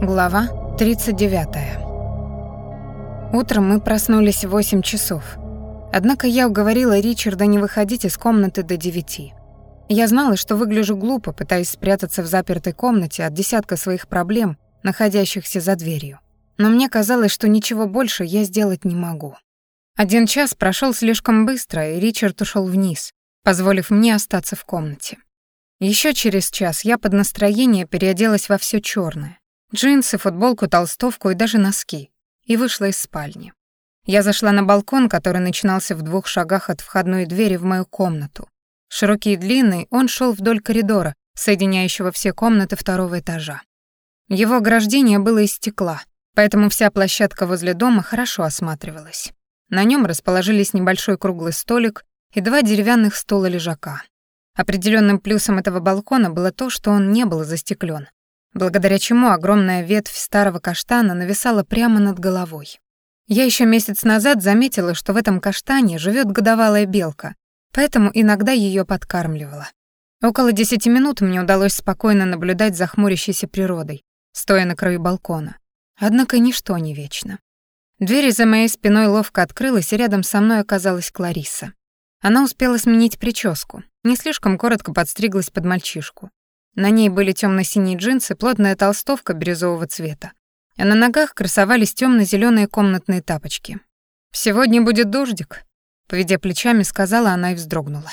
Глава 39. Утром мы проснулись в 8 часов. Однако я уговорила Ричарда не выходить из комнаты до 9. Я знала, что выгляжу глупо, пытаясь спрятаться в запертой комнате от десятка своих проблем, находящихся за дверью. Но мне казалось, что ничего больше я сделать не могу. Один час прошел слишком быстро, и Ричард ушел вниз, позволив мне остаться в комнате. Еще через час я под настроение переоделась во все черное: Джинсы, футболку, толстовку и даже носки. И вышла из спальни. Я зашла на балкон, который начинался в двух шагах от входной двери в мою комнату. Широкий и длинный, он шел вдоль коридора, соединяющего все комнаты второго этажа. Его ограждение было из стекла, поэтому вся площадка возле дома хорошо осматривалась. На нем расположились небольшой круглый столик и два деревянных стула-лежака. Определенным плюсом этого балкона было то, что он не был застеклен, благодаря чему огромная ветвь старого каштана нависала прямо над головой. Я еще месяц назад заметила, что в этом каштане живет годовалая белка, поэтому иногда ее подкармливала. Около десяти минут мне удалось спокойно наблюдать за хмурящейся природой, стоя на краю балкона. Однако ничто не вечно. Дверь за моей спиной ловко открылась, и рядом со мной оказалась Клариса. Она успела сменить прическу, не слишком коротко подстриглась под мальчишку. На ней были темно-синие джинсы, плотная толстовка бирюзового цвета. А на ногах красовались темно зеленые комнатные тапочки. «Сегодня будет дождик», — поведя плечами, сказала она и вздрогнула.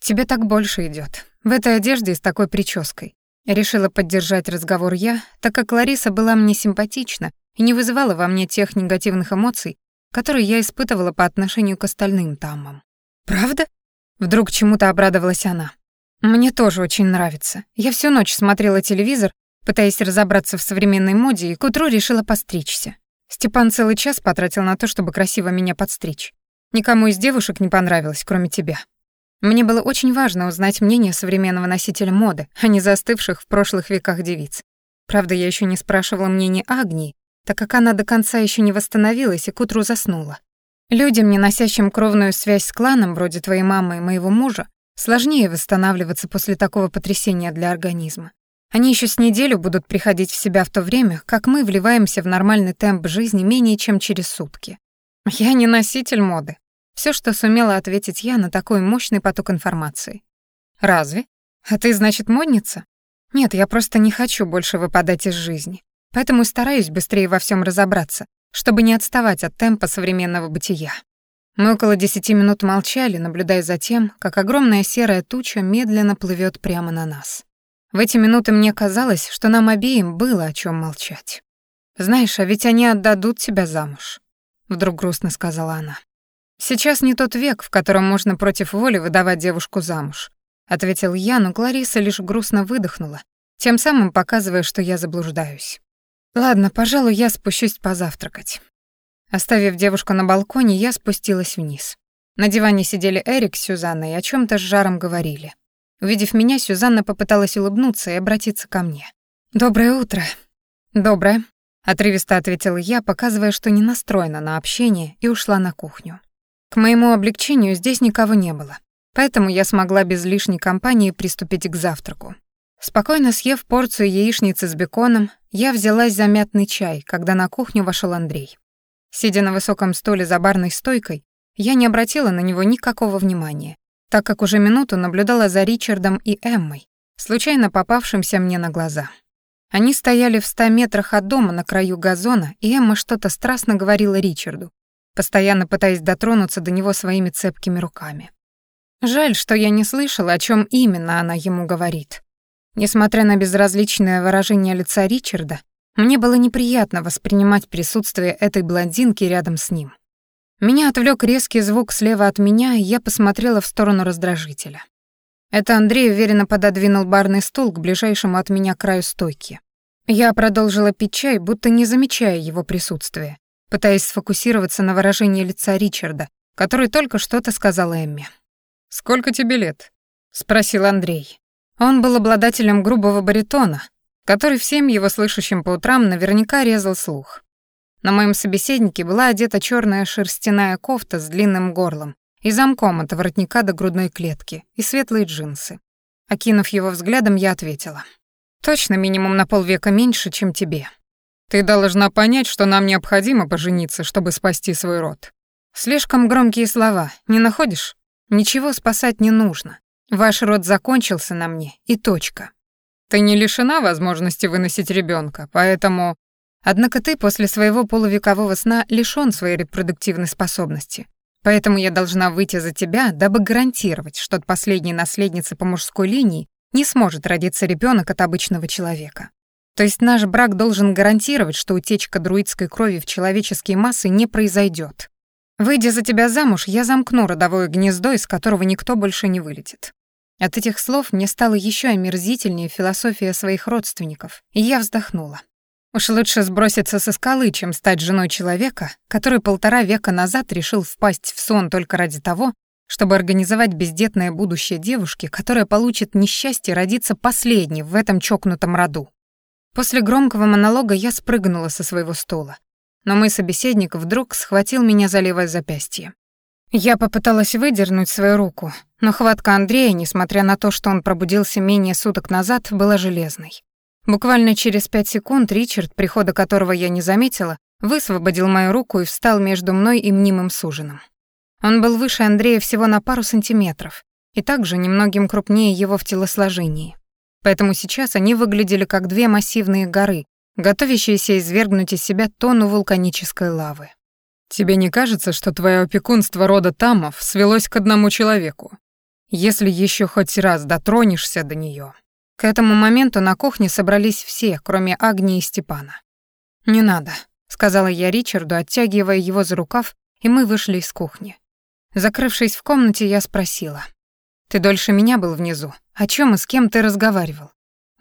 «Тебе так больше идет. В этой одежде и с такой прической». Решила поддержать разговор я, так как Лариса была мне симпатична и не вызывала во мне тех негативных эмоций, которые я испытывала по отношению к остальным таммам. «Правда?» Вдруг чему-то обрадовалась она. «Мне тоже очень нравится. Я всю ночь смотрела телевизор, пытаясь разобраться в современной моде, и к утру решила постричься. Степан целый час потратил на то, чтобы красиво меня подстричь. Никому из девушек не понравилось, кроме тебя. Мне было очень важно узнать мнение современного носителя моды, а не застывших в прошлых веках девиц. Правда, я еще не спрашивала мнения Агнии, так как она до конца еще не восстановилась и к утру заснула. Людям, не носящим кровную связь с кланом, вроде твоей мамы и моего мужа, сложнее восстанавливаться после такого потрясения для организма. Они еще с неделю будут приходить в себя в то время, как мы вливаемся в нормальный темп жизни менее чем через сутки. Я не носитель моды. Все, что сумела ответить я на такой мощный поток информации. Разве? А ты, значит, модница? Нет, я просто не хочу больше выпадать из жизни. Поэтому стараюсь быстрее во всем разобраться, чтобы не отставать от темпа современного бытия. Мы около десяти минут молчали, наблюдая за тем, как огромная серая туча медленно плывет прямо на нас. В эти минуты мне казалось, что нам обеим было о чем молчать. «Знаешь, а ведь они отдадут тебя замуж», — вдруг грустно сказала она. «Сейчас не тот век, в котором можно против воли выдавать девушку замуж», — ответил я, но Клариса лишь грустно выдохнула, тем самым показывая, что я заблуждаюсь. Ладно, пожалуй, я спущусь позавтракать. Оставив девушку на балконе, я спустилась вниз. На диване сидели Эрик с Сюзанной и о чем то с жаром говорили. Увидев меня, Сюзанна попыталась улыбнуться и обратиться ко мне. «Доброе утро». «Доброе», — отрывисто ответила я, показывая, что не настроена на общение, и ушла на кухню. К моему облегчению здесь никого не было, поэтому я смогла без лишней компании приступить к завтраку. Спокойно съев порцию яичницы с беконом, я взялась за мятный чай, когда на кухню вошел Андрей. Сидя на высоком столе за барной стойкой, я не обратила на него никакого внимания, так как уже минуту наблюдала за Ричардом и Эммой, случайно попавшимся мне на глаза. Они стояли в ста метрах от дома на краю газона, и Эмма что-то страстно говорила Ричарду, постоянно пытаясь дотронуться до него своими цепкими руками. Жаль, что я не слышала, о чем именно она ему говорит. Несмотря на безразличное выражение лица Ричарда, мне было неприятно воспринимать присутствие этой блондинки рядом с ним. Меня отвлек резкий звук слева от меня, и я посмотрела в сторону раздражителя. Это Андрей уверенно пододвинул барный стул к ближайшему от меня краю стойки. Я продолжила пить чай, будто не замечая его присутствия, пытаясь сфокусироваться на выражении лица Ричарда, который только что-то сказал Эмме. «Сколько тебе лет?» — спросил Андрей. Он был обладателем грубого баритона, который всем его слышащим по утрам наверняка резал слух. На моем собеседнике была одета черная шерстяная кофта с длинным горлом и замком от воротника до грудной клетки и светлые джинсы. Окинув его взглядом, я ответила. «Точно минимум на полвека меньше, чем тебе». Ты должна понять, что нам необходимо пожениться, чтобы спасти свой род. Слишком громкие слова, не находишь? Ничего спасать не нужно. Ваш род закончился на мне, и точка. Ты не лишена возможности выносить ребенка, поэтому... Однако ты после своего полувекового сна лишён своей репродуктивной способности. Поэтому я должна выйти за тебя, дабы гарантировать, что от последней наследницы по мужской линии не сможет родиться ребенок от обычного человека. То есть наш брак должен гарантировать, что утечка друидской крови в человеческие массы не произойдет. Выйдя за тебя замуж, я замкну родовое гнездо, из которого никто больше не вылетит. От этих слов мне стало еще омерзительнее философия своих родственников, и я вздохнула. Уж лучше сброситься со скалы, чем стать женой человека, который полтора века назад решил впасть в сон только ради того, чтобы организовать бездетное будущее девушки, которая получит несчастье родиться последней в этом чокнутом роду. После громкого монолога я спрыгнула со своего стула, но мой собеседник вдруг схватил меня за левое запястье. Я попыталась выдернуть свою руку, но хватка Андрея, несмотря на то, что он пробудился менее суток назад, была железной. Буквально через пять секунд Ричард, прихода которого я не заметила, высвободил мою руку и встал между мной и мнимым суженым. Он был выше Андрея всего на пару сантиметров и также немногим крупнее его в телосложении. Поэтому сейчас они выглядели как две массивные горы, готовящиеся извергнуть из себя тонну вулканической лавы. «Тебе не кажется, что твое опекунство рода Тамов свелось к одному человеку? Если еще хоть раз дотронешься до нее, к этому моменту на кухне собрались все, кроме Агнии и Степана. «Не надо», — сказала я Ричарду, оттягивая его за рукав, и мы вышли из кухни. Закрывшись в комнате, я спросила. «Ты дольше меня был внизу. О чем и с кем ты разговаривал?»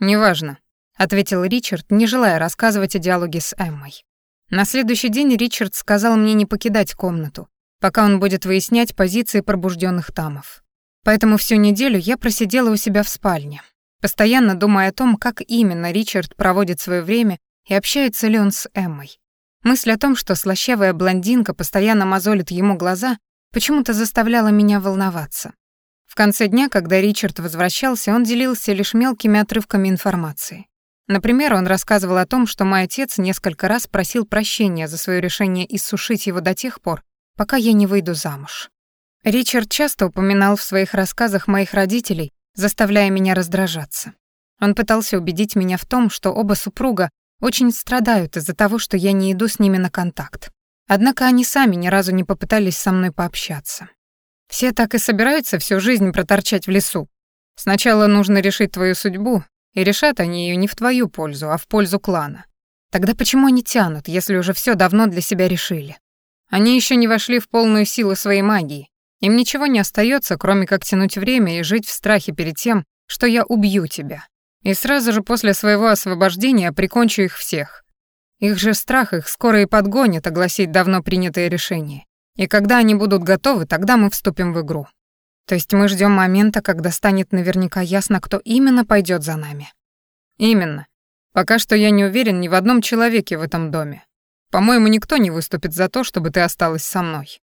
«Неважно», — ответил Ричард, не желая рассказывать о диалоге с Эммой. На следующий день Ричард сказал мне не покидать комнату, пока он будет выяснять позиции пробужденных тамов. Поэтому всю неделю я просидела у себя в спальне, постоянно думая о том, как именно Ричард проводит свое время и общается ли он с Эммой. Мысль о том, что слащавая блондинка постоянно мозолит ему глаза, почему-то заставляла меня волноваться. В конце дня, когда Ричард возвращался, он делился лишь мелкими отрывками информации. Например, он рассказывал о том, что мой отец несколько раз просил прощения за свое решение иссушить его до тех пор, пока я не выйду замуж. Ричард часто упоминал в своих рассказах моих родителей заставляя меня раздражаться. Он пытался убедить меня в том, что оба супруга очень страдают из-за того, что я не иду с ними на контакт. Однако они сами ни разу не попытались со мной пообщаться. Все так и собираются всю жизнь проторчать в лесу. Сначала нужно решить твою судьбу, и решат они ее не в твою пользу, а в пользу клана. Тогда почему они тянут, если уже все давно для себя решили? Они еще не вошли в полную силу своей магии, им ничего не остается, кроме как тянуть время и жить в страхе перед тем, что я убью тебя. И сразу же после своего освобождения прикончу их всех. Их же страх их скоро и подгонит огласить давно принятое решение. И когда они будут готовы, тогда мы вступим в игру. То есть мы ждем момента, когда станет наверняка ясно, кто именно пойдет за нами. Именно. Пока что я не уверен ни в одном человеке в этом доме. По-моему, никто не выступит за то, чтобы ты осталась со мной.